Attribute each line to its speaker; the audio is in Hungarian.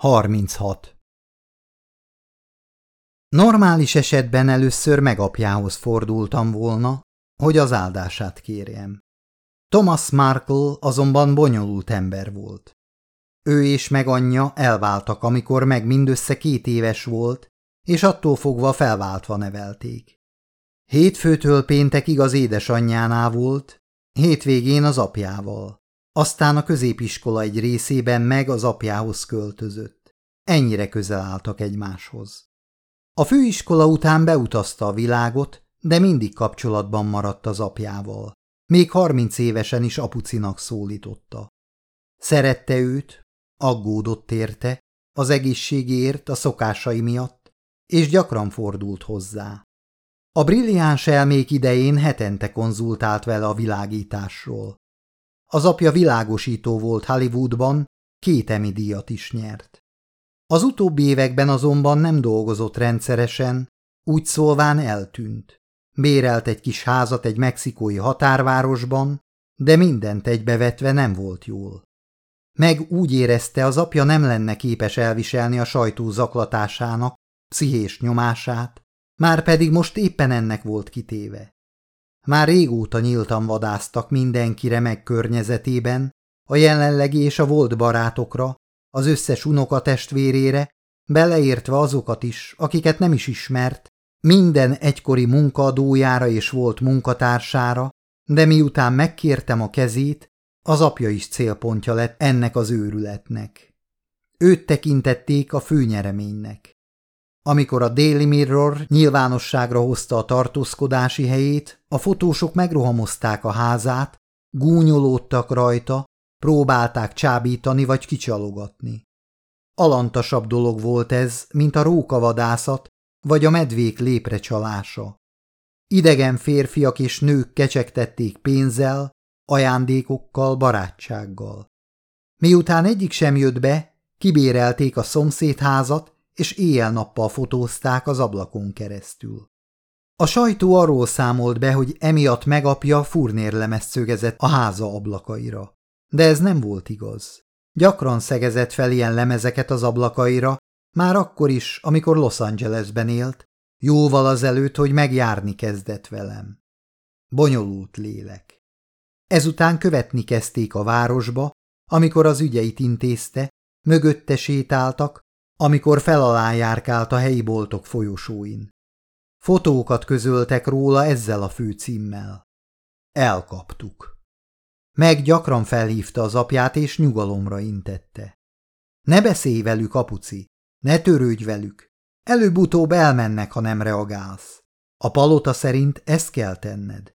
Speaker 1: 36. Normális esetben először megapjához fordultam volna, hogy az áldását kérjem. Thomas Markle azonban bonyolult ember volt. Ő és meg anyja elváltak, amikor meg mindössze két éves volt, és attól fogva felváltva nevelték. Hétfőtől péntekig az édesanyjánál volt, hétvégén az apjával. Aztán a középiskola egy részében meg az apjához költözött. Ennyire közel álltak egymáshoz. A főiskola után beutazta a világot, de mindig kapcsolatban maradt az apjával. Még harminc évesen is apucinak szólította. Szerette őt, aggódott érte, az egészségért, a szokásai miatt, és gyakran fordult hozzá. A brilliáns elmék idején hetente konzultált vele a világításról. Az apja világosító volt Hollywoodban, két Emmy díjat is nyert. Az utóbbi években azonban nem dolgozott rendszeresen, úgy szólván eltűnt. Bérelt egy kis házat egy mexikói határvárosban, de mindent egybevetve nem volt jól. Meg úgy érezte, az apja nem lenne képes elviselni a sajtó zaklatásának, pszichés nyomását, már pedig most éppen ennek volt kitéve. Már régóta nyíltan vadáztak mindenkire meg környezetében, a jelenlegi és a volt barátokra, az összes unoka testvérére, beleértve azokat is, akiket nem is ismert, minden egykori munkaadójára és volt munkatársára, de miután megkértem a kezét, az apja is célpontja lett ennek az őrületnek. Őt tekintették a főnyereménynek. Amikor a Daily Mirror nyilvánosságra hozta a tartózkodási helyét, a fotósok megrohamozták a házát, gúnyolódtak rajta, próbálták csábítani vagy kicsalogatni. Alantasabb dolog volt ez, mint a rókavadászat vagy a medvék léprecsalása. Idegen férfiak és nők kecsegtették pénzzel, ajándékokkal, barátsággal. Miután egyik sem jött be, kibérelték a szomszédházat, és éjjel-nappal fotózták az ablakon keresztül. A sajtó arról számolt be, hogy emiatt megapja furnérlemez szögezett a háza ablakaira. De ez nem volt igaz. Gyakran szegezett fel ilyen lemezeket az ablakaira, már akkor is, amikor Los Angelesben élt, jóval azelőtt, hogy megjárni kezdett velem. Bonyolult lélek. Ezután követni kezdték a városba, amikor az ügyeit intézte, mögötte sétáltak, amikor felalá járkált a helyi boltok folyosóin. Fotókat közöltek róla ezzel a főcímmel. Elkaptuk. Meg gyakran felhívta az apját, és nyugalomra intette. Ne beszélj velük, apuci, ne törődj velük. Előbb-utóbb elmennek, ha nem reagálsz. A palota szerint ezt kell tenned.